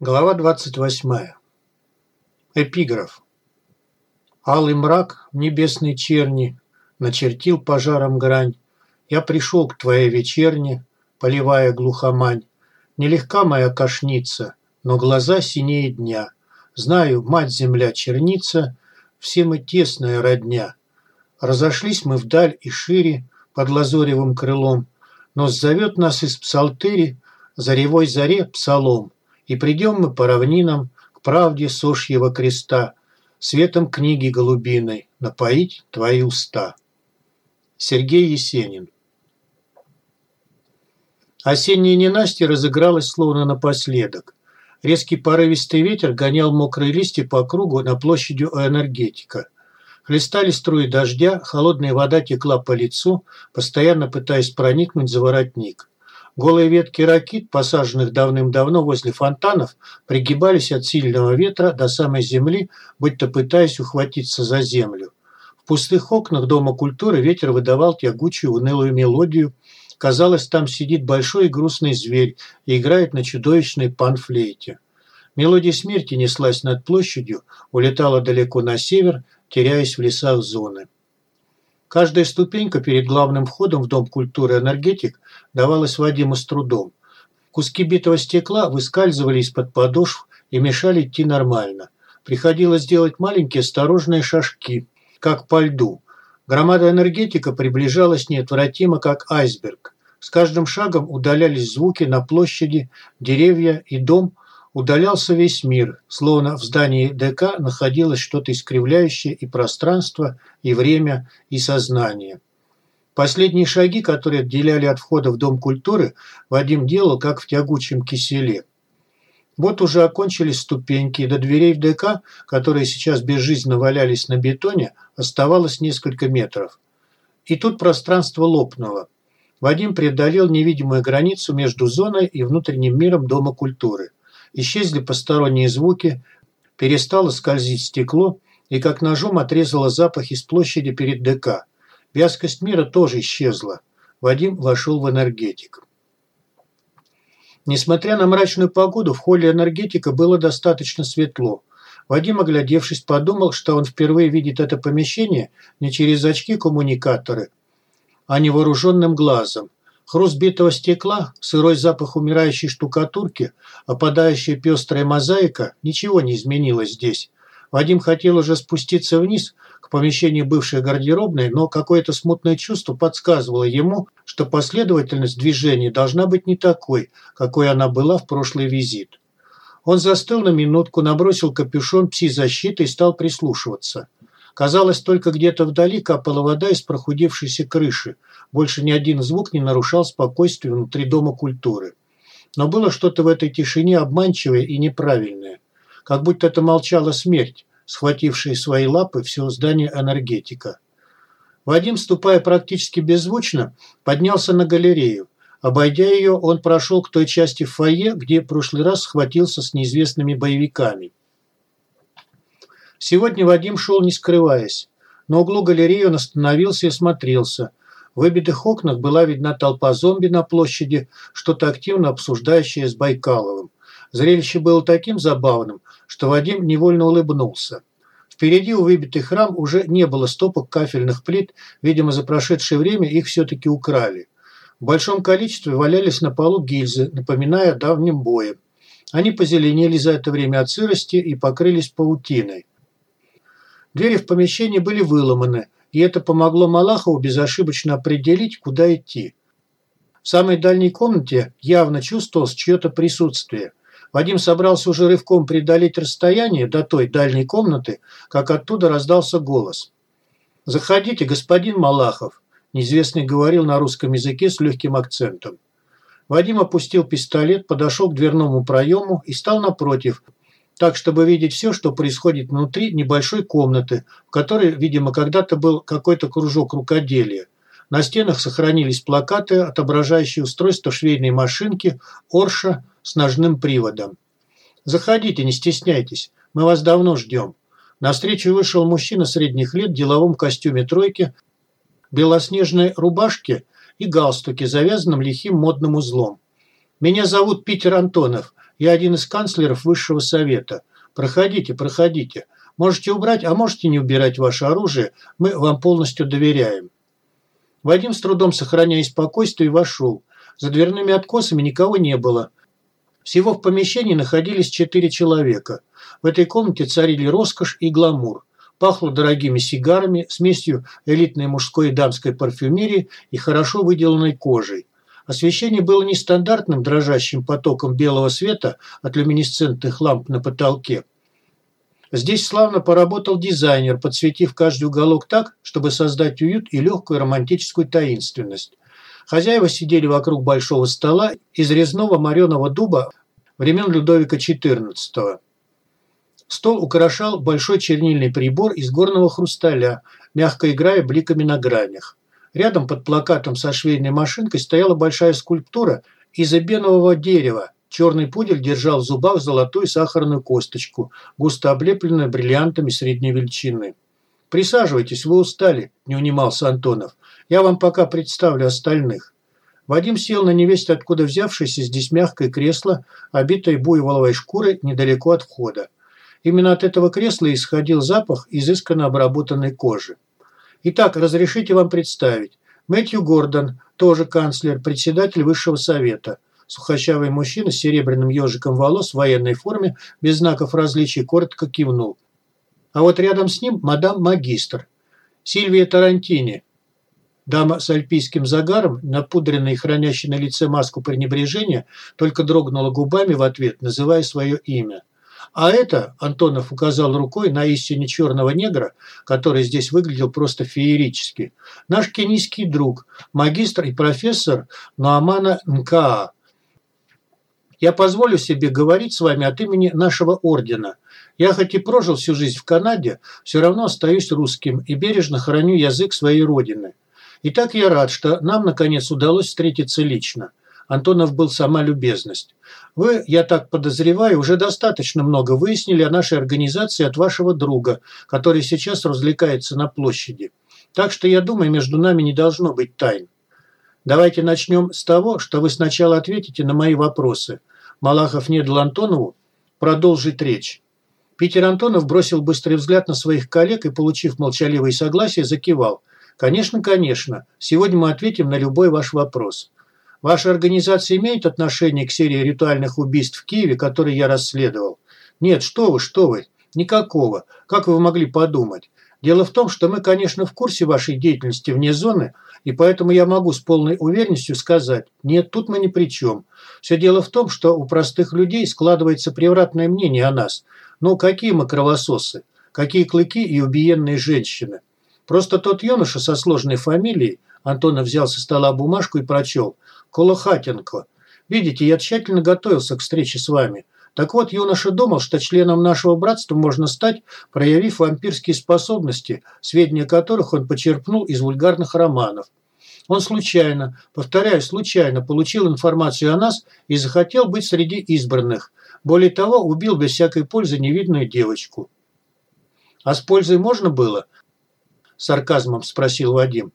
Глава 28. Эпиграф. Алый мрак небесной черни Начертил пожаром грань. Я пришел к твоей вечерне, Поливая глухомань. Нелегка моя кошница, Но глаза синее дня. Знаю, мать-земля черница, Все мы тесная родня. Разошлись мы вдаль и шире Под лазоревым крылом, Но зовет нас из псалтыри Заревой заре псалом. И придем мы по равнинам к правде сошьего креста, Светом книги голубиной напоить твои уста. Сергей Есенин Осенняя ненастье разыгралась словно напоследок. Резкий порывистый ветер гонял мокрые листья по кругу на площади энергетика. Хлестали струи дождя, холодная вода текла по лицу, постоянно пытаясь проникнуть за воротник. Голые ветки ракит, посаженных давным-давно возле фонтанов, пригибались от сильного ветра до самой земли, будто пытаясь ухватиться за землю. В пустых окнах Дома культуры ветер выдавал тягучую унылую мелодию. Казалось, там сидит большой и грустный зверь и играет на чудовищной панфлейте. Мелодия смерти неслась над площадью, улетала далеко на север, теряясь в лесах зоны. Каждая ступенька перед главным входом в Дом культуры «Энергетик» давалась Вадиму с трудом. Куски битого стекла выскальзывали из-под подошв и мешали идти нормально. Приходилось делать маленькие осторожные шажки, как по льду. Громада энергетика приближалась неотвратимо, как айсберг. С каждым шагом удалялись звуки на площади, деревья и дом – удалялся весь мир, словно в здании ДК находилось что-то искривляющее и пространство, и время, и сознание. Последние шаги, которые отделяли от входа в Дом культуры, Вадим делал, как в тягучем киселе. Вот уже окончились ступеньки, и до дверей в ДК, которые сейчас безжизненно валялись на бетоне, оставалось несколько метров. И тут пространство лопнуло. Вадим преодолел невидимую границу между зоной и внутренним миром Дома культуры. Исчезли посторонние звуки, перестало скользить стекло и как ножом отрезало запах из площади перед ДК. Вязкость мира тоже исчезла. Вадим вошел в энергетик. Несмотря на мрачную погоду, в холле энергетика было достаточно светло. Вадим, оглядевшись, подумал, что он впервые видит это помещение не через очки-коммуникаторы, а невооруженным глазом. Хруст битого стекла, сырой запах умирающей штукатурки, опадающая пестрая мозаика – ничего не изменилось здесь. Вадим хотел уже спуститься вниз, к помещению бывшей гардеробной, но какое-то смутное чувство подсказывало ему, что последовательность движений должна быть не такой, какой она была в прошлый визит. Он застыл на минутку, набросил капюшон пси-защиты и стал прислушиваться. Казалось, только где-то вдали капала вода из прохудившейся крыши. Больше ни один звук не нарушал спокойствие внутри Дома культуры. Но было что-то в этой тишине обманчивое и неправильное. Как будто это молчала смерть, схватившая свои лапы все здание энергетика. Вадим, ступая практически беззвучно, поднялся на галерею. Обойдя ее, он прошел к той части фойе, где в прошлый раз схватился с неизвестными боевиками. Сегодня Вадим шел не скрываясь. На углу галереи он остановился и осмотрелся. В выбитых окнах была видна толпа зомби на площади, что-то активно обсуждающее с Байкаловым. Зрелище было таким забавным, что Вадим невольно улыбнулся. Впереди у выбитых рам уже не было стопок кафельных плит, видимо, за прошедшее время их все-таки украли. В большом количестве валялись на полу гильзы, напоминая о давнем бое. Они позеленели за это время от сырости и покрылись паутиной. Двери в помещении были выломаны, и это помогло Малахову безошибочно определить, куда идти. В самой дальней комнате явно чувствовалось чье-то присутствие. Вадим собрался уже рывком преодолеть расстояние до той дальней комнаты, как оттуда раздался голос. «Заходите, господин Малахов», – неизвестный говорил на русском языке с легким акцентом. Вадим опустил пистолет, подошел к дверному проему и стал напротив, так, чтобы видеть все, что происходит внутри небольшой комнаты, в которой, видимо, когда-то был какой-то кружок рукоделия. На стенах сохранились плакаты, отображающие устройство швейной машинки «Орша» с ножным приводом. «Заходите, не стесняйтесь, мы вас давно ждем». На встречу вышел мужчина средних лет в деловом костюме тройки, белоснежной рубашке и галстуке, завязанном лихим модным узлом. «Меня зовут Питер Антонов. Я один из канцлеров высшего совета. Проходите, проходите. Можете убрать, а можете не убирать ваше оружие. Мы вам полностью доверяем». Вадим с трудом сохраняя спокойствие вошел. За дверными откосами никого не было. Всего в помещении находились четыре человека. В этой комнате царили роскошь и гламур. Пахло дорогими сигарами, смесью элитной мужской и дамской парфюмерии и хорошо выделанной кожей. Освещение было нестандартным дрожащим потоком белого света от люминесцентных ламп на потолке. Здесь славно поработал дизайнер, подсветив каждый уголок так, чтобы создать уют и легкую романтическую таинственность. Хозяева сидели вокруг большого стола из резного мореного дуба времен Людовика XIV. Стол украшал большой чернильный прибор из горного хрусталя, мягко играя бликами на гранях. Рядом под плакатом со швейной машинкой стояла большая скульптура из эбенового дерева. Черный пудель держал в зубах золотую сахарную косточку, густо облепленную бриллиантами средней величины. «Присаживайтесь, вы устали», – не унимался Антонов. Я вам пока представлю остальных». Вадим сел на невесть, откуда взявшееся здесь мягкое кресло, обитое буйволовой шкурой недалеко от входа. Именно от этого кресла исходил запах изысканно обработанной кожи. Итак, разрешите вам представить. Мэтью Гордон, тоже канцлер, председатель Высшего Совета. Сухощавый мужчина с серебряным ежиком волос в военной форме, без знаков различия, коротко кивнул. А вот рядом с ним мадам-магистр. Сильвия Тарантини, Дама с альпийским загаром, напудренная и хранящая на лице маску пренебрежения, только дрогнула губами в ответ, называя свое имя. А это, Антонов указал рукой на истине черного негра, который здесь выглядел просто феерически, наш кенийский друг, магистр и профессор Нуамана Нкаа. Я позволю себе говорить с вами от имени нашего ордена. Я хоть и прожил всю жизнь в Канаде, все равно остаюсь русским и бережно храню язык своей родины. Итак, я рад, что нам, наконец, удалось встретиться лично. Антонов был сама любезность. Вы, я так подозреваю, уже достаточно много выяснили о нашей организации от вашего друга, который сейчас развлекается на площади. Так что, я думаю, между нами не должно быть тайн. Давайте начнем с того, что вы сначала ответите на мои вопросы. Малахов не дал Антонову продолжить речь. Питер Антонов бросил быстрый взгляд на своих коллег и, получив молчаливое согласие, закивал. Конечно, конечно. Сегодня мы ответим на любой ваш вопрос. Ваша организация имеет отношение к серии ритуальных убийств в Киеве, которые я расследовал? Нет, что вы, что вы. Никакого. Как вы могли подумать? Дело в том, что мы, конечно, в курсе вашей деятельности вне зоны, и поэтому я могу с полной уверенностью сказать, нет, тут мы ни при чем. Все дело в том, что у простых людей складывается превратное мнение о нас. Ну, какие мы кровососы, какие клыки и убиенные женщины. Просто тот юноша со сложной фамилией, Антонов взял со стола бумажку и прочел, Колохатенко. Видите, я тщательно готовился к встрече с вами. Так вот, юноша думал, что членом нашего братства можно стать, проявив вампирские способности, сведения которых он почерпнул из вульгарных романов. Он случайно, повторяю, случайно получил информацию о нас и захотел быть среди избранных. Более того, убил без всякой пользы невидную девочку. А с пользой можно было – сарказмом спросил Вадим.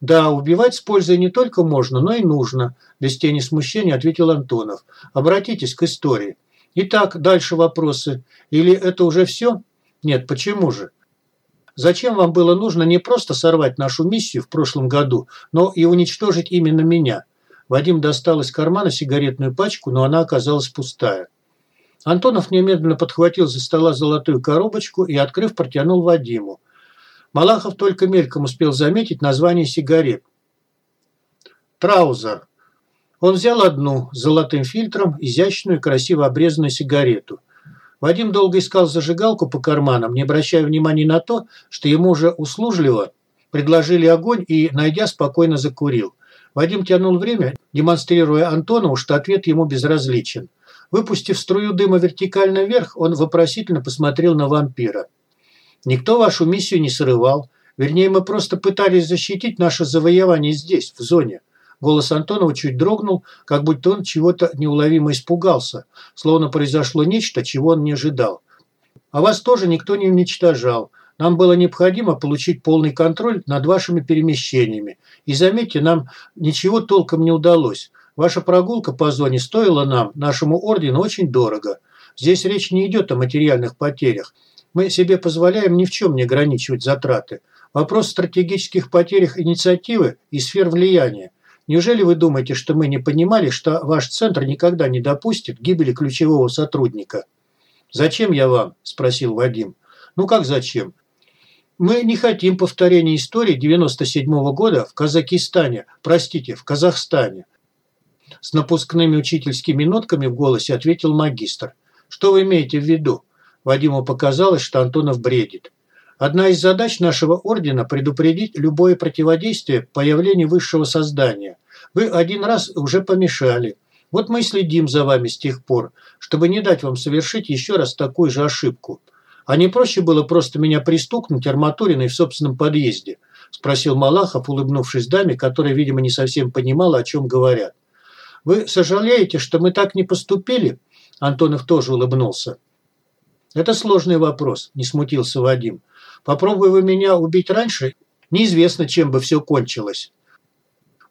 «Да, убивать с пользой не только можно, но и нужно», – без тени смущения ответил Антонов. «Обратитесь к истории. Итак, дальше вопросы. Или это уже все? Нет, почему же? Зачем вам было нужно не просто сорвать нашу миссию в прошлом году, но и уничтожить именно меня?» Вадим достал из кармана сигаретную пачку, но она оказалась пустая. Антонов немедленно подхватил за стола золотую коробочку и, открыв, протянул Вадиму. Малахов только мельком успел заметить название сигарет. Траузер. Он взял одну с золотым фильтром, изящную, красиво обрезанную сигарету. Вадим долго искал зажигалку по карманам, не обращая внимания на то, что ему уже услужливо предложили огонь и, найдя, спокойно закурил. Вадим тянул время, демонстрируя Антонову, что ответ ему безразличен. Выпустив струю дыма вертикально вверх, он вопросительно посмотрел на вампира. Никто вашу миссию не срывал. Вернее, мы просто пытались защитить наше завоевание здесь, в зоне. Голос Антонова чуть дрогнул, как будто он чего-то неуловимо испугался, словно произошло нечто, чего он не ожидал. А вас тоже никто не уничтожал. Нам было необходимо получить полный контроль над вашими перемещениями. И заметьте, нам ничего толком не удалось. Ваша прогулка по зоне стоила нам, нашему ордену, очень дорого. Здесь речь не идет о материальных потерях. Мы себе позволяем ни в чем не ограничивать затраты. Вопрос стратегических потерях инициативы и сфер влияния. Неужели вы думаете, что мы не понимали, что ваш центр никогда не допустит гибели ключевого сотрудника? «Зачем я вам?» – спросил Вадим. «Ну как зачем? Мы не хотим повторения истории 97 -го года в Казахстане, простите, в Казахстане. С напускными учительскими нотками в голосе ответил магистр. Что вы имеете в виду? Вадиму показалось, что Антонов бредит. Одна из задач нашего ордена – предупредить любое противодействие появлению высшего создания. Вы один раз уже помешали. Вот мы и следим за вами с тех пор, чтобы не дать вам совершить еще раз такую же ошибку. А не проще было просто меня пристукнуть арматуриной в собственном подъезде?» – спросил Малахов, улыбнувшись даме, которая, видимо, не совсем понимала, о чем говорят. «Вы сожалеете, что мы так не поступили?» Антонов тоже улыбнулся. «Это сложный вопрос», – не смутился Вадим. «Попробуй вы меня убить раньше, неизвестно, чем бы все кончилось».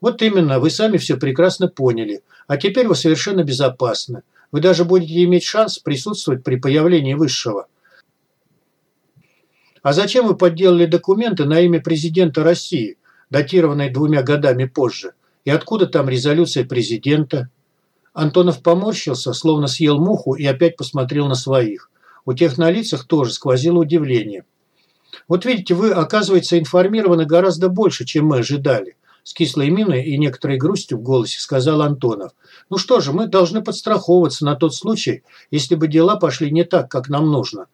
«Вот именно, вы сами все прекрасно поняли. А теперь вы совершенно безопасны. Вы даже будете иметь шанс присутствовать при появлении высшего. А зачем вы подделали документы на имя президента России, датированные двумя годами позже? И откуда там резолюция президента? Антонов поморщился, словно съел муху и опять посмотрел на своих. У тех на лицах тоже сквозило удивление. Вот видите, вы, оказывается, информированы гораздо больше, чем мы ожидали. С кислой миной и некоторой грустью в голосе сказал Антонов. Ну что же, мы должны подстраховываться на тот случай, если бы дела пошли не так, как нам нужно.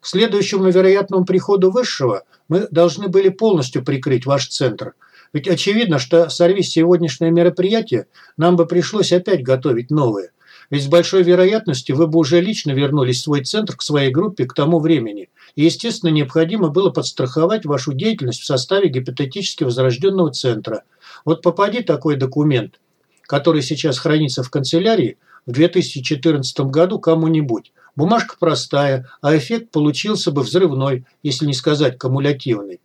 К следующему вероятному приходу Высшего мы должны были полностью прикрыть ваш центр. Ведь очевидно, что сорвись сегодняшнее мероприятие, нам бы пришлось опять готовить новые. Ведь с большой вероятностью вы бы уже лично вернулись в свой центр к своей группе к тому времени. И, естественно, необходимо было подстраховать вашу деятельность в составе гипотетически возрожденного центра. Вот попади такой документ, который сейчас хранится в канцелярии, в 2014 году кому-нибудь. Бумажка простая, а эффект получился бы взрывной, если не сказать кумулятивный.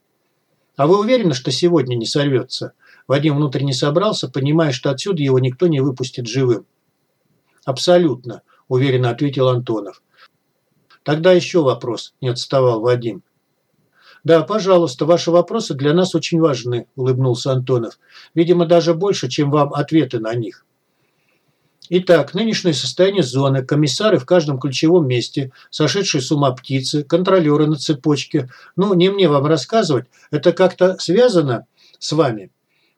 А вы уверены, что сегодня не сорвется? Вадим внутренне собрался, понимая, что отсюда его никто не выпустит живым. Абсолютно, уверенно ответил Антонов. Тогда еще вопрос, не отставал Вадим. «Да, пожалуйста, ваши вопросы для нас очень важны», – улыбнулся Антонов. «Видимо, даже больше, чем вам ответы на них». Итак, нынешнее состояние зоны, комиссары в каждом ключевом месте, сошедшие с ума птицы, контролеры на цепочке. Ну, не мне вам рассказывать, это как-то связано с вами?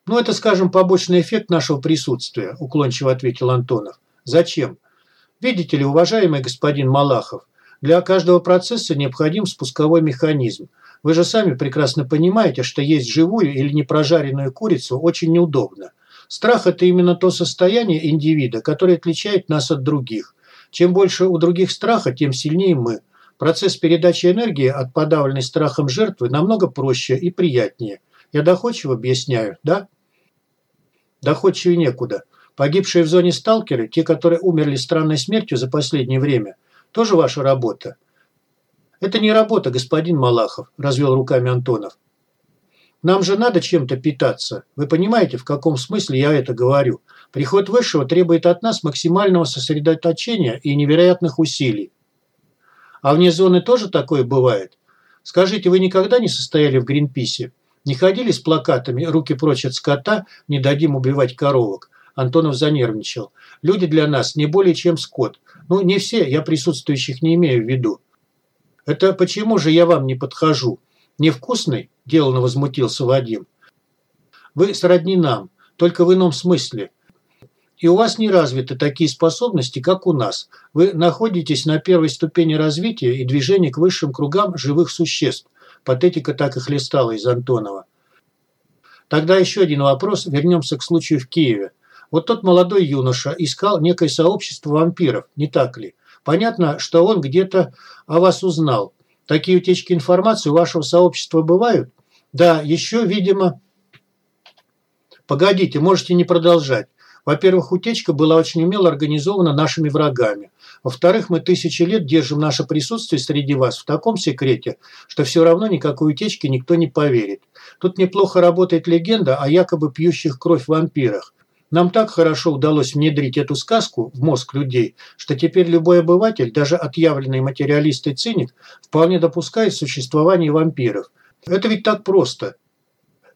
Ну, это, скажем, побочный эффект нашего присутствия, уклончиво ответил Антонов. Зачем? Видите ли, уважаемый господин Малахов, для каждого процесса необходим спусковой механизм. Вы же сами прекрасно понимаете, что есть живую или непрожаренную курицу очень неудобно. Страх – это именно то состояние индивида, которое отличает нас от других. Чем больше у других страха, тем сильнее мы. Процесс передачи энергии от подавленной страхом жертвы намного проще и приятнее. Я доходчиво объясняю, да? Доходчивее некуда. Погибшие в зоне сталкеры, те, которые умерли странной смертью за последнее время, тоже ваша работа. Это не работа, господин Малахов, развел руками Антонов. Нам же надо чем-то питаться. Вы понимаете, в каком смысле я это говорю? Приход Высшего требует от нас максимального сосредоточения и невероятных усилий. А вне зоны тоже такое бывает? Скажите, вы никогда не состояли в Гринписе? Не ходили с плакатами «Руки прочь от скота, не дадим убивать коровок»? Антонов занервничал. Люди для нас не более чем скот. Ну, не все, я присутствующих не имею в виду. Это почему же я вам не подхожу? Невкусный? деланно возмутился Вадим. Вы сродни нам, только в ином смысле. И у вас не развиты такие способности, как у нас. Вы находитесь на первой ступени развития и движения к высшим кругам живых существ. Патетика так и хлестала из Антонова. Тогда еще один вопрос. Вернемся к случаю в Киеве. Вот тот молодой юноша искал некое сообщество вампиров, не так ли? Понятно, что он где-то о вас узнал. Такие утечки информации у вашего сообщества бывают? Да, еще, видимо... Погодите, можете не продолжать. Во-первых, утечка была очень умело организована нашими врагами. Во-вторых, мы тысячи лет держим наше присутствие среди вас в таком секрете, что все равно никакой утечки никто не поверит. Тут неплохо работает легенда о якобы пьющих кровь вампирах. Нам так хорошо удалось внедрить эту сказку в мозг людей, что теперь любой обыватель, даже отъявленный материалист и циник, вполне допускает существование вампиров. Это ведь так просто.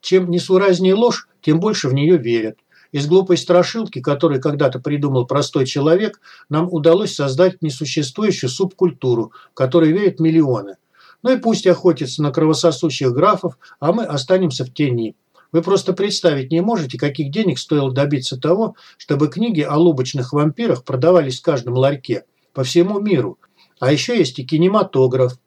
Чем несуразнее ложь, тем больше в нее верят. Из глупой страшилки, которую когда-то придумал простой человек, нам удалось создать несуществующую субкультуру, которой верят миллионы. Ну и пусть охотятся на кровососущих графов, а мы останемся в тени. Вы просто представить не можете, каких денег стоило добиться того, чтобы книги о лубочных вампирах продавались в каждом ларьке по всему миру. А еще есть и кинематограф.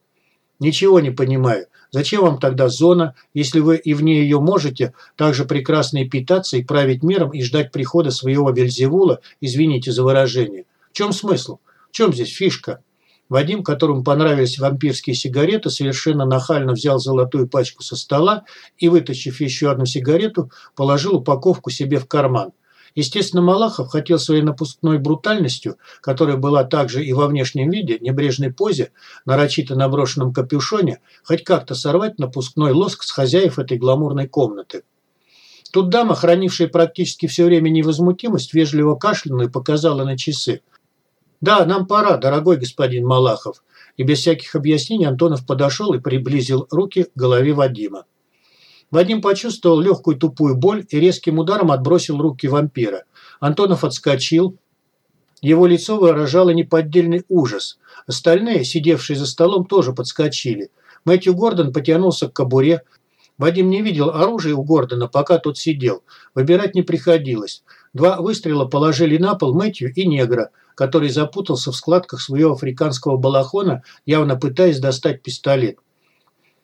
Ничего не понимаю. Зачем вам тогда зона, если вы и вне ее можете также прекрасно и питаться, и править миром, и ждать прихода своего Вельзевула, извините за выражение? В чем смысл? В чем здесь фишка? Вадим, которому понравились вампирские сигареты, совершенно нахально взял золотую пачку со стола и, вытащив еще одну сигарету, положил упаковку себе в карман. Естественно, Малахов хотел своей напускной брутальностью, которая была также и во внешнем виде, небрежной позе, нарочито наброшенном капюшоне, хоть как-то сорвать напускной лоск с хозяев этой гламурной комнаты. Тут дама, хранившая практически все время невозмутимость, вежливо кашлянула и показала на часы. «Да, нам пора, дорогой господин Малахов». И без всяких объяснений Антонов подошел и приблизил руки к голове Вадима. Вадим почувствовал легкую тупую боль и резким ударом отбросил руки вампира. Антонов отскочил. Его лицо выражало неподдельный ужас. Остальные, сидевшие за столом, тоже подскочили. Мэтью Гордон потянулся к кобуре. Вадим не видел оружия у Гордона, пока тот сидел. Выбирать не приходилось. Два выстрела положили на пол Мэтью и негра – который запутался в складках своего африканского балахона, явно пытаясь достать пистолет.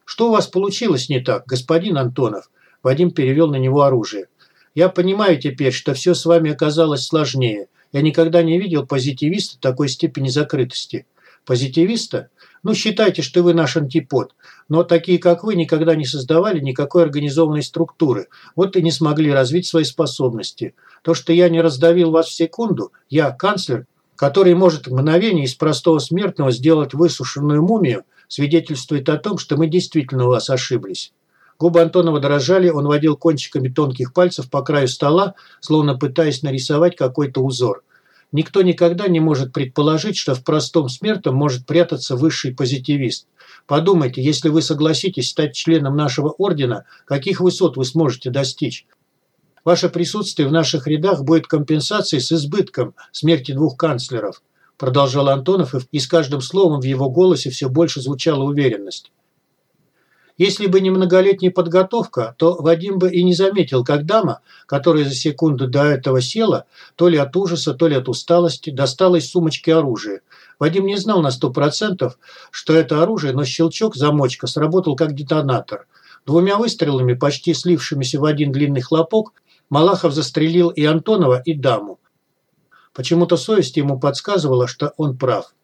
«Что у вас получилось не так, господин Антонов?» Вадим перевел на него оружие. «Я понимаю теперь, что все с вами оказалось сложнее. Я никогда не видел позитивиста такой степени закрытости». «Позитивиста? Ну, считайте, что вы наш антипод. Но такие, как вы, никогда не создавали никакой организованной структуры. Вот и не смогли развить свои способности. То, что я не раздавил вас в секунду, я, канцлер, который может в мгновение из простого смертного сделать высушенную мумию, свидетельствует о том, что мы действительно у вас ошиблись. Губы Антонова дрожали, он водил кончиками тонких пальцев по краю стола, словно пытаясь нарисовать какой-то узор. Никто никогда не может предположить, что в простом смертном может прятаться высший позитивист. Подумайте, если вы согласитесь стать членом нашего ордена, каких высот вы сможете достичь? Ваше присутствие в наших рядах будет компенсацией с избытком смерти двух канцлеров», продолжал Антонов, и с каждым словом в его голосе все больше звучала уверенность. Если бы не многолетняя подготовка, то Вадим бы и не заметил, как дама, которая за секунду до этого села, то ли от ужаса, то ли от усталости, достала из сумочки оружие. Вадим не знал на сто процентов, что это оружие, но щелчок замочка сработал как детонатор. Двумя выстрелами, почти слившимися в один длинный хлопок, Малахов застрелил и Антонова, и даму. Почему-то совесть ему подсказывала, что он прав.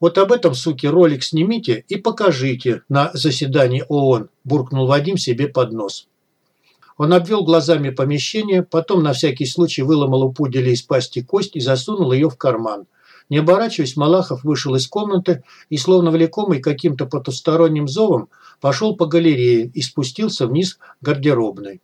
«Вот об этом, суки, ролик снимите и покажите на заседании ООН», буркнул Вадим себе под нос. Он обвел глазами помещение, потом на всякий случай выломал у пуделя из пасти кость и засунул ее в карман. Не оборачиваясь, Малахов вышел из комнаты и, словно влекомый каким-то потусторонним зовом, пошел по галерее и спустился вниз к гардеробной.